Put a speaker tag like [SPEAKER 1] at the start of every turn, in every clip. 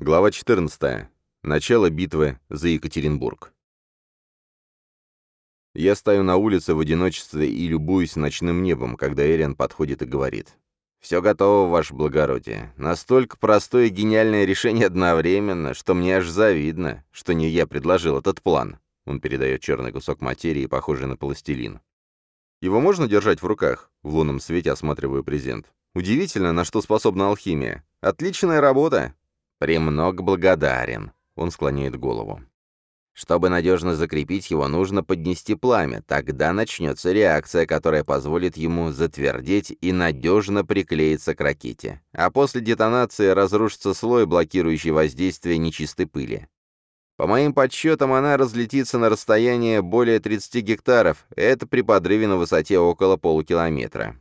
[SPEAKER 1] Глава 14. Начало битвы за Екатеринбург. Я стою на улице в одиночестве и любуюсь ночным небом, когда Эриан подходит и говорит. «Все готово, ваше благородие. Настолько простое и гениальное решение одновременно, что мне аж завидно, что не я предложил этот план». Он передает черный кусок материи, похожий на пластилин. «Его можно держать в руках?» В лунном свете осматриваю презент. «Удивительно, на что способна алхимия. Отличная работа!» «Премног благодарен», — он склоняет голову. Чтобы надежно закрепить его, нужно поднести пламя, тогда начнется реакция, которая позволит ему затвердеть и надежно приклеиться к ракете. А после детонации разрушится слой, блокирующий воздействие нечистой пыли. По моим подсчетам, она разлетится на расстояние более 30 гектаров, это при подрыве на высоте около полукилометра.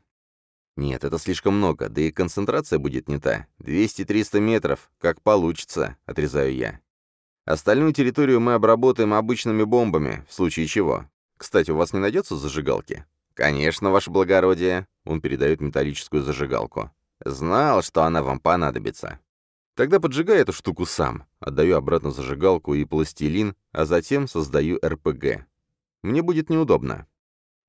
[SPEAKER 1] Нет, это слишком много, да и концентрация будет не та. 200-300 метров, как получится, отрезаю я. Остальную территорию мы обработаем обычными бомбами, в случае чего. Кстати, у вас не найдется зажигалки? Конечно, ваше благородие. Он передает металлическую зажигалку. Знал, что она вам понадобится. Тогда поджигай эту штуку сам. Отдаю обратно зажигалку и пластилин, а затем создаю РПГ. Мне будет неудобно.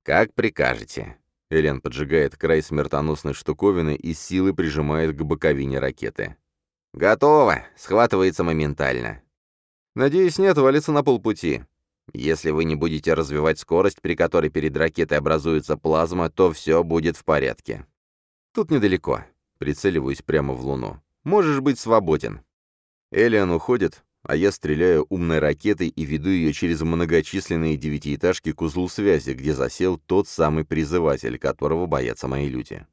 [SPEAKER 1] Как прикажете. Элен поджигает край смертоносной штуковины и силой прижимает к боковине ракеты. «Готово!» — схватывается моментально. Надеюсь, не отвалится на полпути. Если вы не будете развивать скорость, при которой перед ракетой образуется плазма, то все будет в порядке. Тут недалеко. Прицеливаюсь прямо в Луну. Можешь быть свободен. Элиан уходит, а я стреляю умной ракетой и веду ее через многочисленные девятиэтажки к узлу связи, где засел тот самый призыватель, которого боятся мои люди.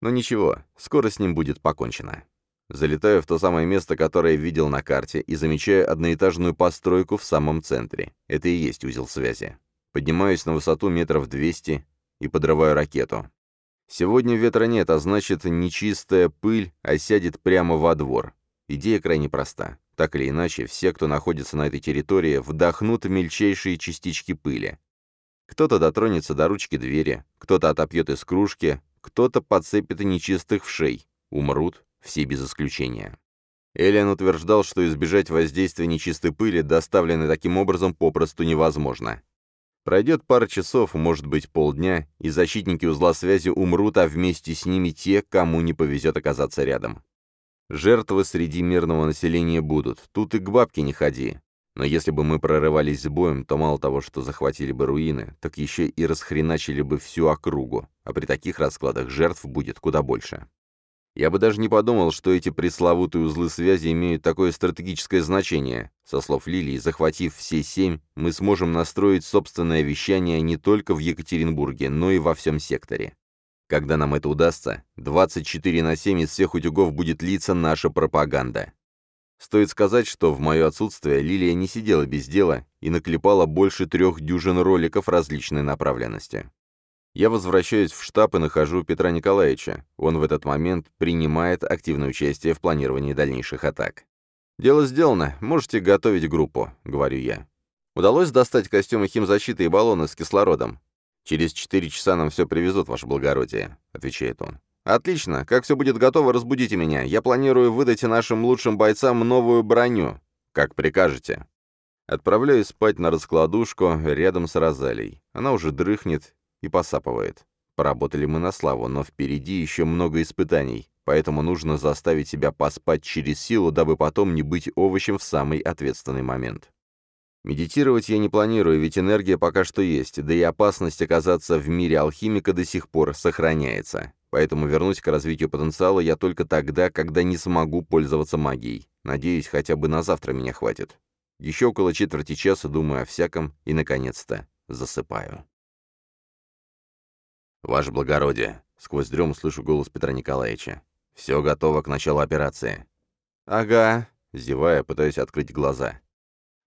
[SPEAKER 1] Но ничего, скоро с ним будет покончено. Залетаю в то самое место, которое видел на карте, и замечаю одноэтажную постройку в самом центре. Это и есть узел связи. Поднимаюсь на высоту метров 200 и подрываю ракету. Сегодня ветра нет, а значит, нечистая пыль осядет прямо во двор. Идея крайне проста. Так или иначе, все, кто находится на этой территории, вдохнут мельчайшие частички пыли. Кто-то дотронется до ручки двери, кто-то отопьет из кружки, кто-то подцепит нечистых вшей, умрут, все без исключения. Элиан утверждал, что избежать воздействия нечистой пыли, доставленной таким образом, попросту невозможно. Пройдет пара часов, может быть полдня, и защитники узла связи умрут, а вместе с ними те, кому не повезет оказаться рядом. Жертвы среди мирного населения будут, тут и к бабке не ходи. Но если бы мы прорывались с боем, то мало того, что захватили бы руины, так еще и расхреначили бы всю округу, а при таких раскладах жертв будет куда больше. Я бы даже не подумал, что эти пресловутые узлы связи имеют такое стратегическое значение. Со слов Лилии, захватив все семь, мы сможем настроить собственное вещание не только в Екатеринбурге, но и во всем секторе. Когда нам это удастся, 24 на 7 из всех утюгов будет литься наша пропаганда. Стоит сказать, что в мое отсутствие Лилия не сидела без дела и наклепала больше трех дюжин роликов различной направленности. Я возвращаюсь в штаб и нахожу Петра Николаевича. Он в этот момент принимает активное участие в планировании дальнейших атак. «Дело сделано, можете готовить группу», — говорю я. «Удалось достать костюмы химзащиты и баллоны с кислородом?» «Через четыре часа нам все привезут, ваше благородие», — отвечает он. «Отлично. Как все будет готово, разбудите меня. Я планирую выдать нашим лучшим бойцам новую броню. Как прикажете». Отправляюсь спать на раскладушку рядом с Розалией. Она уже дрыхнет, и посапывает. Поработали мы на славу, но впереди еще много испытаний, поэтому нужно заставить себя поспать через силу, дабы потом не быть овощем в самый ответственный момент. Медитировать я не планирую, ведь энергия пока что есть, да и опасность оказаться в мире алхимика до сих пор сохраняется. Поэтому вернусь к развитию потенциала я только тогда, когда не смогу пользоваться магией. Надеюсь, хотя бы на завтра меня хватит. Еще около четверти часа думаю о всяком и, наконец-то, засыпаю. «Ваше благородие!» — сквозь дрем слышу голос Петра Николаевича. «Все готово к началу операции». «Ага», — зевая, пытаюсь открыть глаза.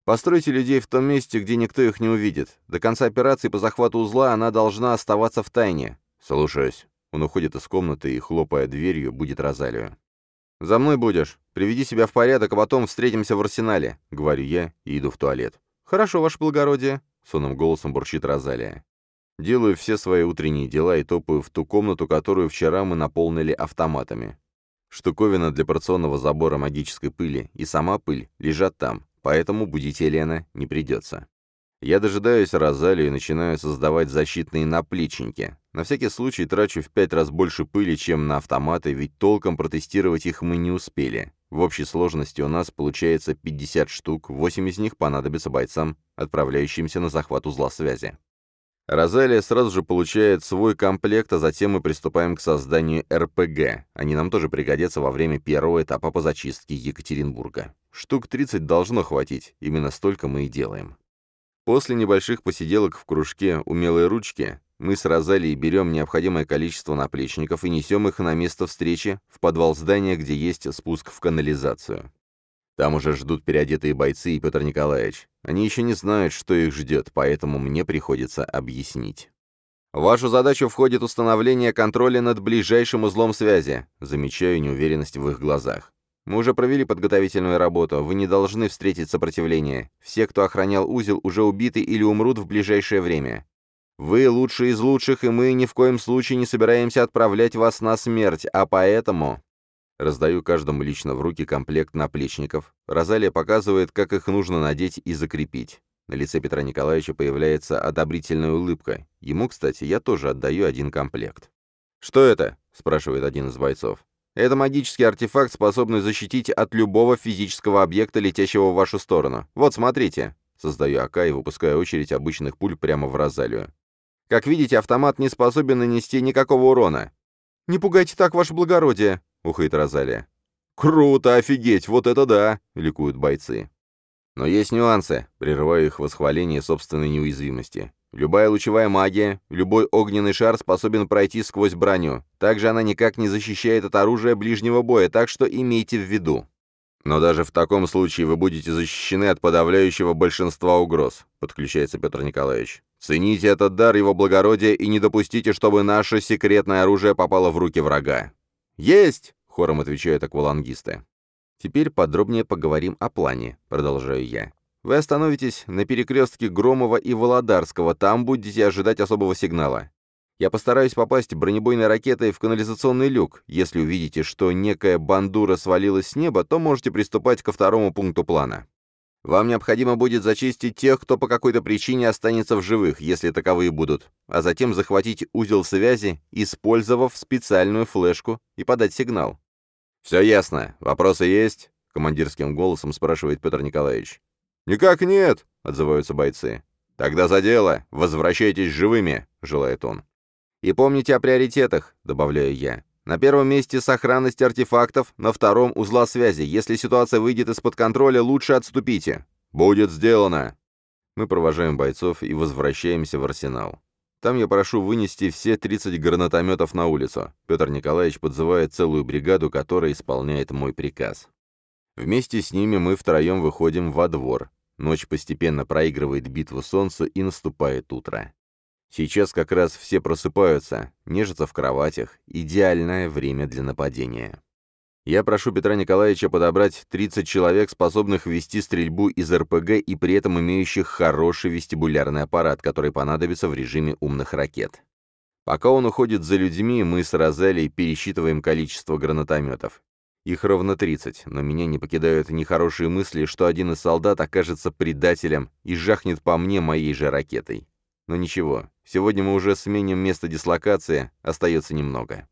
[SPEAKER 1] «Постройте людей в том месте, где никто их не увидит. До конца операции по захвату узла она должна оставаться в тайне». «Слушаюсь». Он уходит из комнаты и, хлопая дверью, будет Розалию. «За мной будешь. Приведи себя в порядок, а потом встретимся в арсенале», — говорю я и иду в туалет. «Хорошо, ваше благородие», — сонным голосом бурчит Розалия. Делаю все свои утренние дела и топаю в ту комнату, которую вчера мы наполнили автоматами. Штуковина для порционного забора магической пыли и сама пыль лежат там, поэтому будить Елена не придется. Я дожидаюсь Розалию и начинаю создавать защитные наплечники. На всякий случай трачу в пять раз больше пыли, чем на автоматы, ведь толком протестировать их мы не успели. В общей сложности у нас получается 50 штук, 8 из них понадобятся бойцам, отправляющимся на захват узла связи. Розалия сразу же получает свой комплект, а затем мы приступаем к созданию РПГ. Они нам тоже пригодятся во время первого этапа по зачистке Екатеринбурга. Штук 30 должно хватить, именно столько мы и делаем. После небольших посиделок в кружке «Умелые ручки» мы с Розалией берем необходимое количество наплечников и несем их на место встречи в подвал здания, где есть спуск в канализацию. Там уже ждут переодетые бойцы и Петр Николаевич. Они еще не знают, что их ждет, поэтому мне приходится объяснить. В вашу задачу входит установление контроля над ближайшим узлом связи. Замечаю неуверенность в их глазах. Мы уже провели подготовительную работу, вы не должны встретить сопротивление. Все, кто охранял узел, уже убиты или умрут в ближайшее время. Вы лучшие из лучших, и мы ни в коем случае не собираемся отправлять вас на смерть, а поэтому...» Раздаю каждому лично в руки комплект наплечников. Розалия показывает, как их нужно надеть и закрепить. На лице Петра Николаевича появляется одобрительная улыбка. Ему, кстати, я тоже отдаю один комплект. «Что это?» — спрашивает один из бойцов. Это магический артефакт, способный защитить от любого физического объекта, летящего в вашу сторону. Вот, смотрите. Создаю АК и выпускаю очередь обычных пуль прямо в Розалию. Как видите, автомат не способен нанести никакого урона. «Не пугайте так, ваше благородие!» — ухает Розалия. «Круто, офигеть, вот это да!» — ликуют бойцы. Но есть нюансы, прерываю их восхваление собственной неуязвимости. Любая лучевая магия, любой огненный шар способен пройти сквозь броню. Также она никак не защищает от оружия ближнего боя, так что имейте в виду. Но даже в таком случае вы будете защищены от подавляющего большинства угроз, подключается Петр Николаевич. Цените этот дар его благородия и не допустите, чтобы наше секретное оружие попало в руки врага. Есть! Хором отвечают аквалангисты. Теперь подробнее поговорим о плане, продолжаю я. Вы остановитесь на перекрестке Громова и Володарского, там будете ожидать особого сигнала. Я постараюсь попасть бронебойной ракетой в канализационный люк. Если увидите, что некая бандура свалилась с неба, то можете приступать ко второму пункту плана. Вам необходимо будет зачистить тех, кто по какой-то причине останется в живых, если таковые будут, а затем захватить узел связи, использовав специальную флешку и подать сигнал. «Все ясно. Вопросы есть?» — командирским голосом спрашивает Петр Николаевич. «Никак нет», — отзываются бойцы. «Тогда за дело. Возвращайтесь живыми», — желает он. «И помните о приоритетах», — добавляю я. «На первом месте сохранность артефактов, на втором — узла связи. Если ситуация выйдет из-под контроля, лучше отступите». «Будет сделано». Мы провожаем бойцов и возвращаемся в арсенал. Там я прошу вынести все 30 гранатометов на улицу. Петр Николаевич подзывает целую бригаду, которая исполняет мой приказ. Вместе с ними мы втроем выходим во двор. Ночь постепенно проигрывает битву солнца и наступает утро. Сейчас как раз все просыпаются, нежатся в кроватях. Идеальное время для нападения. Я прошу Петра Николаевича подобрать 30 человек, способных вести стрельбу из РПГ и при этом имеющих хороший вестибулярный аппарат, который понадобится в режиме умных ракет. Пока он уходит за людьми, мы с Розелей пересчитываем количество гранатометов. Их ровно 30, но меня не покидают нехорошие мысли, что один из солдат окажется предателем и жахнет по мне моей же ракетой. Но ничего, сегодня мы уже сменим место дислокации, остается немного.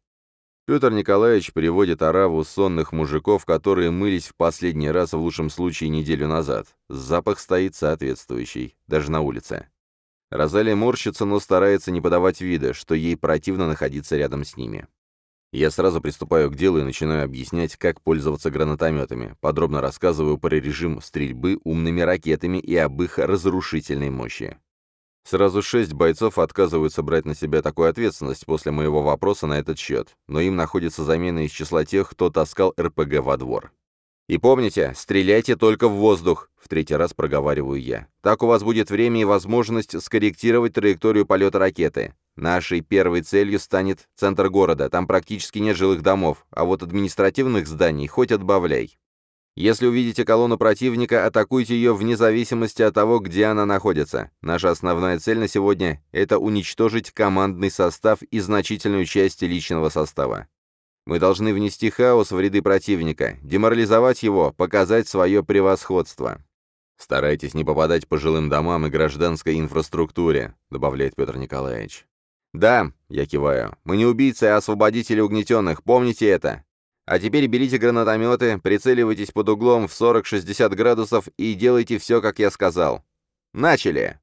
[SPEAKER 1] Петр Николаевич приводит ораву сонных мужиков, которые мылись в последний раз в лучшем случае неделю назад. Запах стоит соответствующий, даже на улице. Розалия морщится, но старается не подавать вида, что ей противно находиться рядом с ними. Я сразу приступаю к делу и начинаю объяснять, как пользоваться гранатометами. Подробно рассказываю про режим стрельбы умными ракетами и об их разрушительной мощи. Сразу шесть бойцов отказываются брать на себя такую ответственность после моего вопроса на этот счет, но им находится замена из числа тех, кто таскал РПГ во двор. «И помните, стреляйте только в воздух», — в третий раз проговариваю я. «Так у вас будет время и возможность скорректировать траекторию полета ракеты. Нашей первой целью станет центр города, там практически нет жилых домов, а вот административных зданий хоть отбавляй. Если увидите колонну противника, атакуйте ее вне зависимости от того, где она находится. Наша основная цель на сегодня – это уничтожить командный состав и значительную часть личного состава. Мы должны внести хаос в ряды противника, деморализовать его, показать свое превосходство. «Старайтесь не попадать по жилым домам и гражданской инфраструктуре», добавляет Петр Николаевич. «Да», — я киваю, — «мы не убийцы, а освободители угнетенных, помните это. А теперь берите гранатометы, прицеливайтесь под углом в 40-60 градусов и делайте все, как я сказал. Начали!»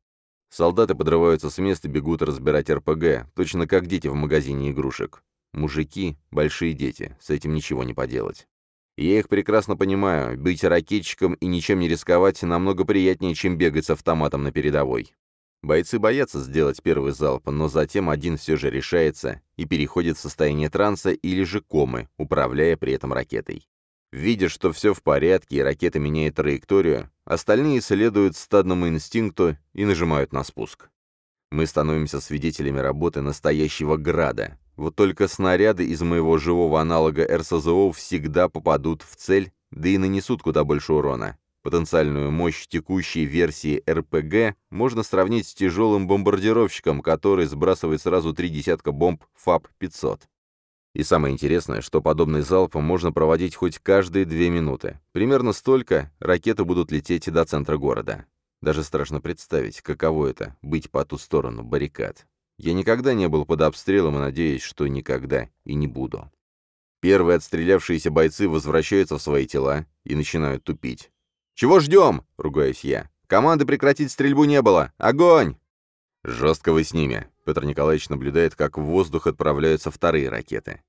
[SPEAKER 1] Солдаты подрываются с места бегут разбирать РПГ, точно как дети в магазине игрушек. Мужики — большие дети, с этим ничего не поделать. Я их прекрасно понимаю, быть ракетчиком и ничем не рисковать намного приятнее, чем бегать с автоматом на передовой. Бойцы боятся сделать первый залп, но затем один все же решается и переходит в состояние транса или же комы, управляя при этом ракетой. Видя, что все в порядке и ракета меняет траекторию, остальные следуют стадному инстинкту и нажимают на спуск. Мы становимся свидетелями работы настоящего града, вот только снаряды из моего живого аналога РСЗО всегда попадут в цель, да и нанесут куда больше урона. Потенциальную мощь текущей версии РПГ можно сравнить с тяжелым бомбардировщиком, который сбрасывает сразу три десятка бомб ФАП-500. И самое интересное, что подобный залп можно проводить хоть каждые две минуты. Примерно столько ракеты будут лететь до центра города. Даже страшно представить, каково это — быть по ту сторону баррикад. Я никогда не был под обстрелом и надеюсь, что никогда и не буду. Первые отстрелявшиеся бойцы возвращаются в свои тела и начинают тупить. «Чего ждем?» — ругаюсь я. «Команды прекратить стрельбу не было! Огонь!» «Жестко вы с ними!» — Петр Николаевич наблюдает, как в воздух отправляются вторые ракеты.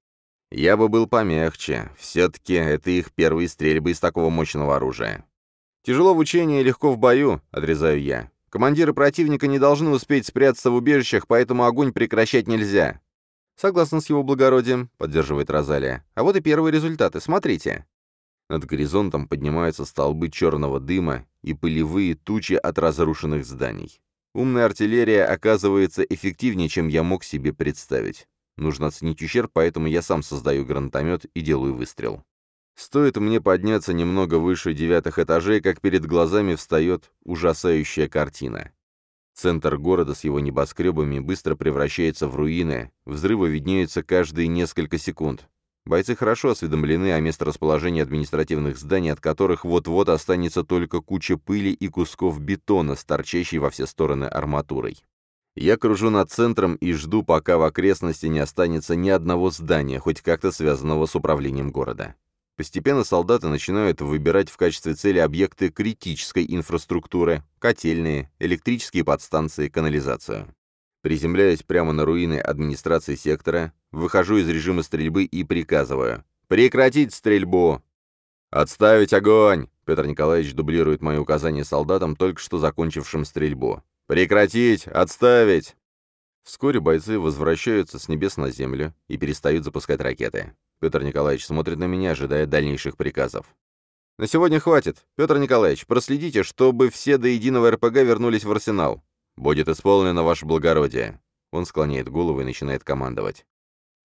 [SPEAKER 1] «Я бы был помягче. Все-таки это их первые стрельбы из такого мощного оружия». «Тяжело в учении, легко в бою», — отрезаю я. Командиры противника не должны успеть спрятаться в убежищах, поэтому огонь прекращать нельзя. Согласно с его благородием, поддерживает Розалия. А вот и первые результаты, смотрите. Над горизонтом поднимаются столбы черного дыма и пылевые тучи от разрушенных зданий. Умная артиллерия оказывается эффективнее, чем я мог себе представить. Нужно оценить ущерб, поэтому я сам создаю гранатомет и делаю выстрел. Стоит мне подняться немного выше девятых этажей, как перед глазами встает ужасающая картина. Центр города с его небоскребами быстро превращается в руины, взрывы виднеются каждые несколько секунд. Бойцы хорошо осведомлены о месторасположении административных зданий, от которых вот-вот останется только куча пыли и кусков бетона, торчащей во все стороны арматурой. Я кружу над центром и жду, пока в окрестности не останется ни одного здания, хоть как-то связанного с управлением города. Постепенно солдаты начинают выбирать в качестве цели объекты критической инфраструктуры, котельные, электрические подстанции, канализацию. Приземляюсь прямо на руины администрации сектора, выхожу из режима стрельбы и приказываю «Прекратить стрельбу!» «Отставить огонь!» Петр Николаевич дублирует мои указания солдатам, только что закончившим стрельбу. «Прекратить! Отставить!» Вскоре бойцы возвращаются с небес на землю и перестают запускать ракеты. Петр Николаевич смотрит на меня, ожидая дальнейших приказов. «На сегодня хватит. Петр Николаевич, проследите, чтобы все до единого РПГ вернулись в арсенал. Будет исполнено ваше благородие». Он склоняет голову и начинает командовать.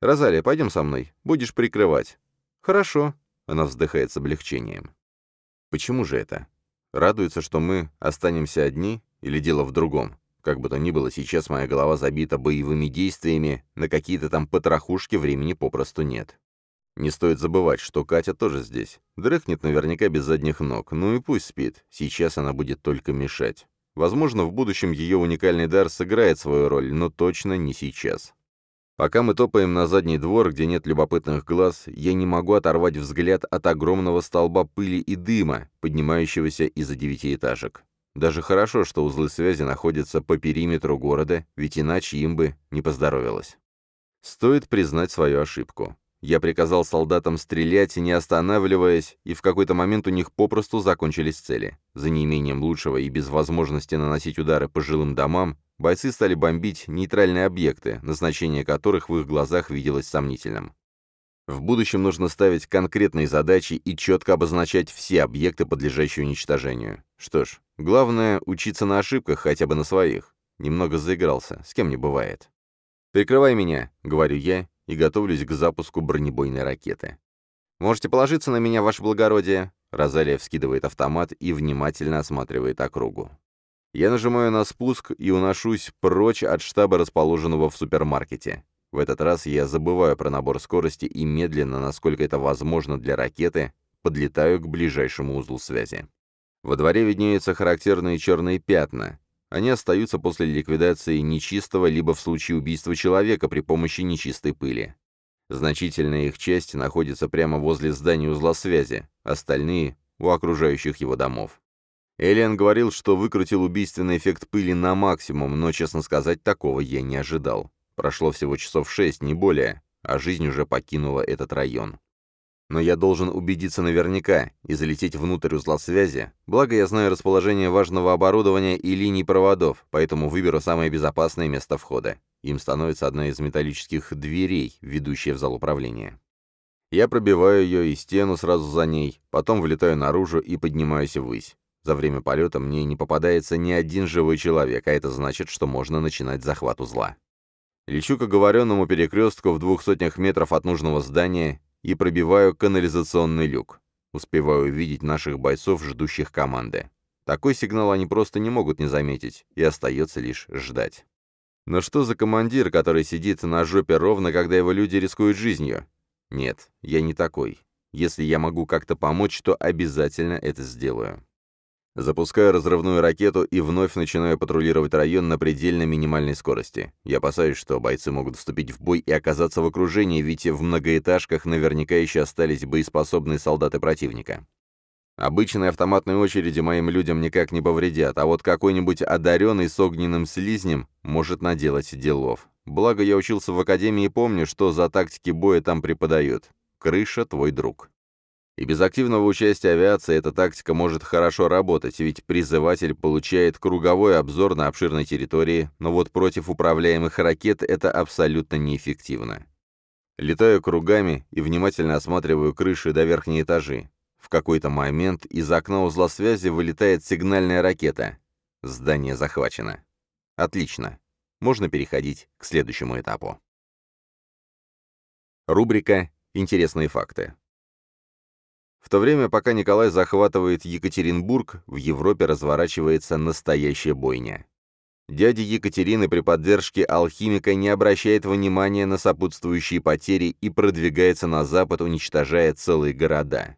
[SPEAKER 1] «Розалия, пойдем со мной. Будешь прикрывать». «Хорошо», — она вздыхает с облегчением. «Почему же это? Радуется, что мы останемся одни, или дело в другом? Как бы то ни было, сейчас моя голова забита боевыми действиями, на какие-то там потрохушки времени попросту нет. Не стоит забывать, что Катя тоже здесь. Дрыхнет наверняка без задних ног. Ну и пусть спит. Сейчас она будет только мешать. Возможно, в будущем ее уникальный дар сыграет свою роль, но точно не сейчас. Пока мы топаем на задний двор, где нет любопытных глаз, я не могу оторвать взгляд от огромного столба пыли и дыма, поднимающегося из-за девятиэтажек. Даже хорошо, что узлы связи находятся по периметру города, ведь иначе им бы не поздоровилось. Стоит признать свою ошибку. Я приказал солдатам стрелять, не останавливаясь, и в какой-то момент у них попросту закончились цели. За неимением лучшего и без возможности наносить удары по жилым домам, бойцы стали бомбить нейтральные объекты, назначение которых в их глазах виделось сомнительным. В будущем нужно ставить конкретные задачи и четко обозначать все объекты, подлежащие уничтожению. Что ж, главное — учиться на ошибках, хотя бы на своих. Немного заигрался, с кем не бывает. «Прикрывай меня», — говорю я, и готовлюсь к запуску бронебойной ракеты. «Можете положиться на меня, ваше благородие!» Розалия вскидывает автомат и внимательно осматривает округу. Я нажимаю на спуск и уношусь прочь от штаба, расположенного в супермаркете. В этот раз я забываю про набор скорости и медленно, насколько это возможно для ракеты, подлетаю к ближайшему узлу связи. Во дворе виднеются характерные черные пятна. Они остаются после ликвидации нечистого, либо в случае убийства человека при помощи нечистой пыли. Значительная их часть находится прямо возле здания узла связи, остальные — у окружающих его домов. Элиан говорил, что выкрутил убийственный эффект пыли на максимум, но, честно сказать, такого я не ожидал. Прошло всего часов шесть, не более, а жизнь уже покинула этот район. Но я должен убедиться наверняка и залететь внутрь узла связи, благо я знаю расположение важного оборудования и линий проводов, поэтому выберу самое безопасное место входа. Им становится одна из металлических дверей, ведущая в зал управления. Я пробиваю ее и стену сразу за ней, потом вылетаю наружу и поднимаюсь ввысь. За время полета мне не попадается ни один живой человек, а это значит, что можно начинать захват узла. Лечу к оговоренному перекрестку в двух сотнях метров от нужного здания и пробиваю канализационный люк. Успеваю увидеть наших бойцов, ждущих команды. Такой сигнал они просто не могут не заметить, и остается лишь ждать. Но что за командир, который сидит на жопе ровно, когда его люди рискуют жизнью? Нет, я не такой. Если я могу как-то помочь, то обязательно это сделаю. Запускаю разрывную ракету и вновь начинаю патрулировать район на предельно минимальной скорости. Я опасаюсь, что бойцы могут вступить в бой и оказаться в окружении, ведь в многоэтажках наверняка еще остались боеспособные солдаты противника. Обычные автоматные очереди моим людям никак не повредят, а вот какой-нибудь одаренный с огненным слизнем может наделать делов. Благо, я учился в академии и помню, что за тактики боя там преподают. Крыша — твой друг. И без активного участия авиации эта тактика может хорошо работать, ведь призыватель получает круговой обзор на обширной территории, но вот против управляемых ракет это абсолютно неэффективно. Летаю кругами и внимательно осматриваю крыши до верхней этажи. В какой-то момент из окна узла связи вылетает сигнальная ракета. Здание захвачено. Отлично. Можно переходить к следующему этапу. Рубрика «Интересные факты». В то время, пока Николай захватывает Екатеринбург, в Европе разворачивается настоящая бойня. Дядя Екатерины при поддержке алхимика не обращает внимания на сопутствующие потери и продвигается на запад, уничтожая целые города.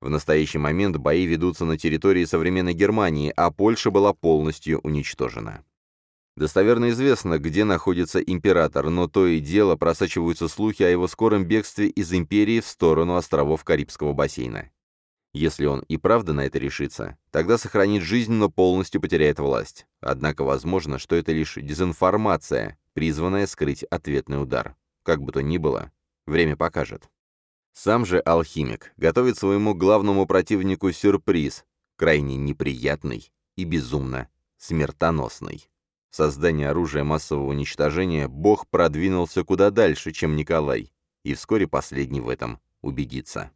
[SPEAKER 1] В настоящий момент бои ведутся на территории современной Германии, а Польша была полностью уничтожена. Достоверно известно, где находится император, но то и дело просачиваются слухи о его скором бегстве из империи в сторону островов Карибского бассейна. Если он и правда на это решится, тогда сохранит жизнь, но полностью потеряет власть. Однако возможно, что это лишь дезинформация, призванная скрыть ответный удар. Как бы то ни было, время покажет. Сам же алхимик готовит своему главному противнику сюрприз, крайне неприятный и безумно смертоносный создания оружия массового уничтожения Бог продвинулся куда дальше, чем Николай, и вскоре последний в этом убедится.